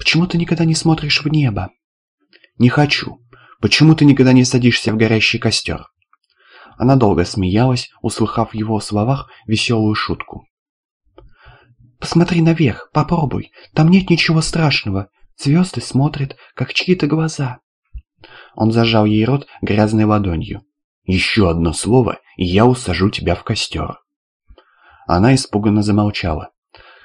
Почему ты никогда не смотришь в небо?» «Не хочу. Почему ты никогда не садишься в горящий костер?» Она долго смеялась, услыхав в его словах веселую шутку. «Посмотри наверх, попробуй. Там нет ничего страшного. Звезды смотрят, как чьи-то глаза». Он зажал ей рот грязной ладонью. «Еще одно слово, и я усажу тебя в костер». Она испуганно замолчала.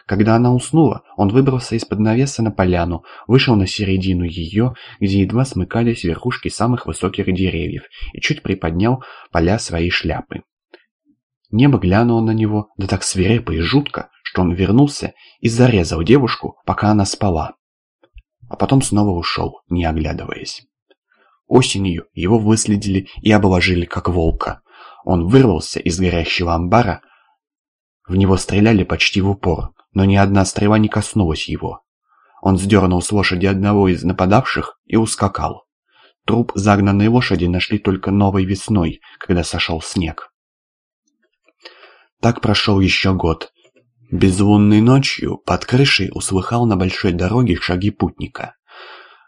Когда она уснула, он выбрался из-под навеса на поляну, вышел на середину ее, где едва смыкались верхушки самых высоких деревьев, и чуть приподнял поля своей шляпы. Небо глянуло на него, да так свирепо и жутко, что он вернулся и зарезал девушку, пока она спала. А потом снова ушел, не оглядываясь. Осенью его выследили и обложили как волка. Он вырвался из горящего амбара, в него стреляли почти в упор, но ни одна стрела не коснулась его. Он сдернул с лошади одного из нападавших и ускакал. Труп загнанной лошади нашли только новой весной, когда сошел снег. Так прошел еще год. Безлунной ночью под крышей услыхал на большой дороге шаги путника.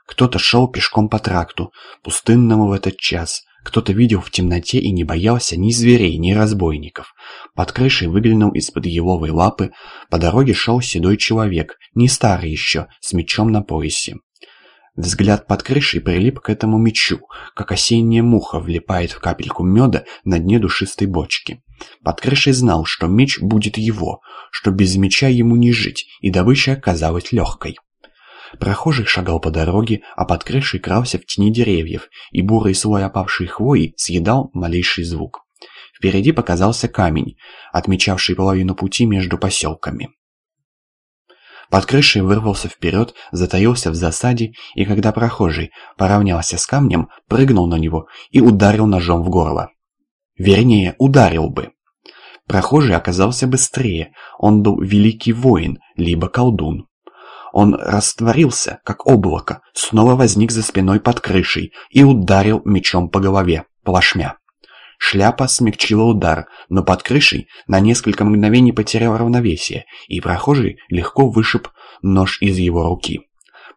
Кто-то шел пешком по тракту, пустынному в этот час, кто-то видел в темноте и не боялся ни зверей, ни разбойников. Под крышей выглянул из-под еловой лапы, по дороге шел седой человек, не старый еще, с мечом на поясе. Взгляд под крышей прилип к этому мечу, как осенняя муха влипает в капельку меда на дне душистой бочки. Под крышей знал, что меч будет его, что без меча ему не жить, и добыча оказалась легкой. Прохожий шагал по дороге, а под крышей крался в тени деревьев, и бурый слой опавшей хвои съедал малейший звук. Впереди показался камень, отмечавший половину пути между поселками. Под крышей вырвался вперед, затаился в засаде, и когда прохожий поравнялся с камнем, прыгнул на него и ударил ножом в горло. Вернее, ударил бы. Прохожий оказался быстрее, он был великий воин, либо колдун. Он растворился, как облако, снова возник за спиной под крышей и ударил мечом по голове, плашмя. Шляпа смягчила удар, но под крышей на несколько мгновений потерял равновесие, и прохожий легко вышиб нож из его руки.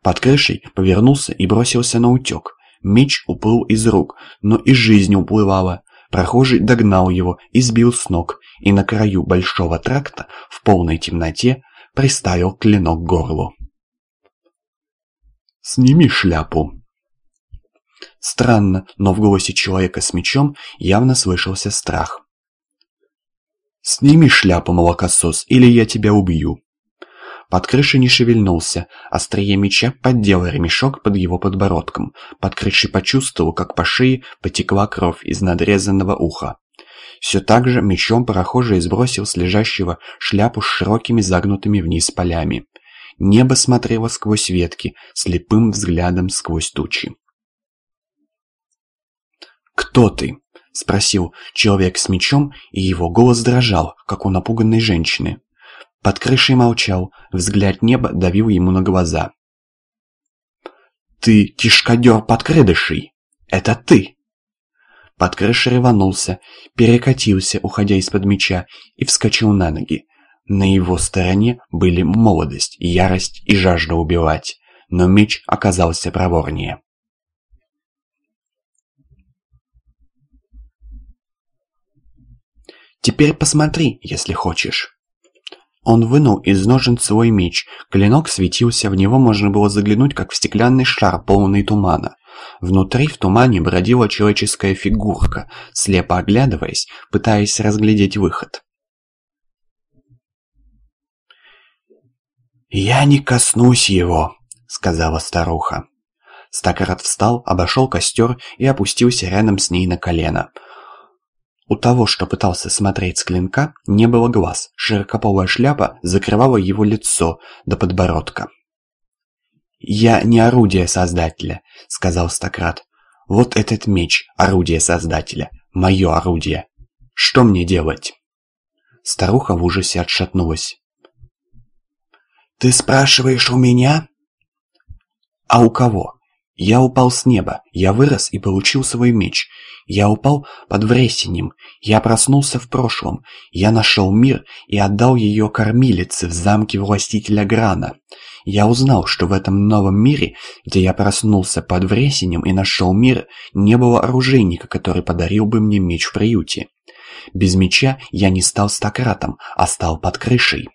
Под крышей повернулся и бросился на утек. Меч уплыл из рук, но и жизнь уплывала. Прохожий догнал его и сбил с ног, и на краю большого тракта в полной темноте приставил клинок к горлу. «Сними шляпу!» Странно, но в голосе человека с мечом явно слышался страх. «Сними шляпу, молокосос, или я тебя убью!» Под крышей не шевельнулся, острие меча поддело ремешок под его подбородком. Под крышей почувствовал, как по шее потекла кровь из надрезанного уха. Все так же мечом прохожий сбросил с лежащего шляпу с широкими загнутыми вниз полями. Небо смотрело сквозь ветки, слепым взглядом сквозь тучи. «Кто ты?» — спросил человек с мечом, и его голос дрожал, как у напуганной женщины. Под крышей молчал, взгляд неба давил ему на глаза. «Ты кишкадер под крыдышей! Это ты!» Под крышей рванулся, перекатился, уходя из-под меча, и вскочил на ноги. На его стороне были молодость, ярость и жажда убивать, но меч оказался проворнее. «Теперь посмотри, если хочешь». Он вынул из ножен свой меч. Клинок светился, в него можно было заглянуть, как в стеклянный шар, полный тумана. Внутри в тумане бродила человеческая фигурка, слепо оглядываясь, пытаясь разглядеть выход. «Я не коснусь его», — сказала старуха. Стакрат встал, обошел костер и опустился рядом с ней на колено. У того, что пытался смотреть с клинка, не было глаз, широкополая шляпа закрывала его лицо до подбородка. «Я не орудие Создателя», — сказал Стократ. «Вот этот меч — орудие Создателя, мое орудие. Что мне делать?» Старуха в ужасе отшатнулась. «Ты спрашиваешь у меня?» «А у кого? Я упал с неба, я вырос и получил свой меч. Я упал под Вресенем, я проснулся в прошлом, я нашел мир и отдал ее кормилице в замке властителя Грана. Я узнал, что в этом новом мире, где я проснулся под Вресенем и нашел мир, не было оружейника, который подарил бы мне меч в приюте. Без меча я не стал стократом, а стал под крышей.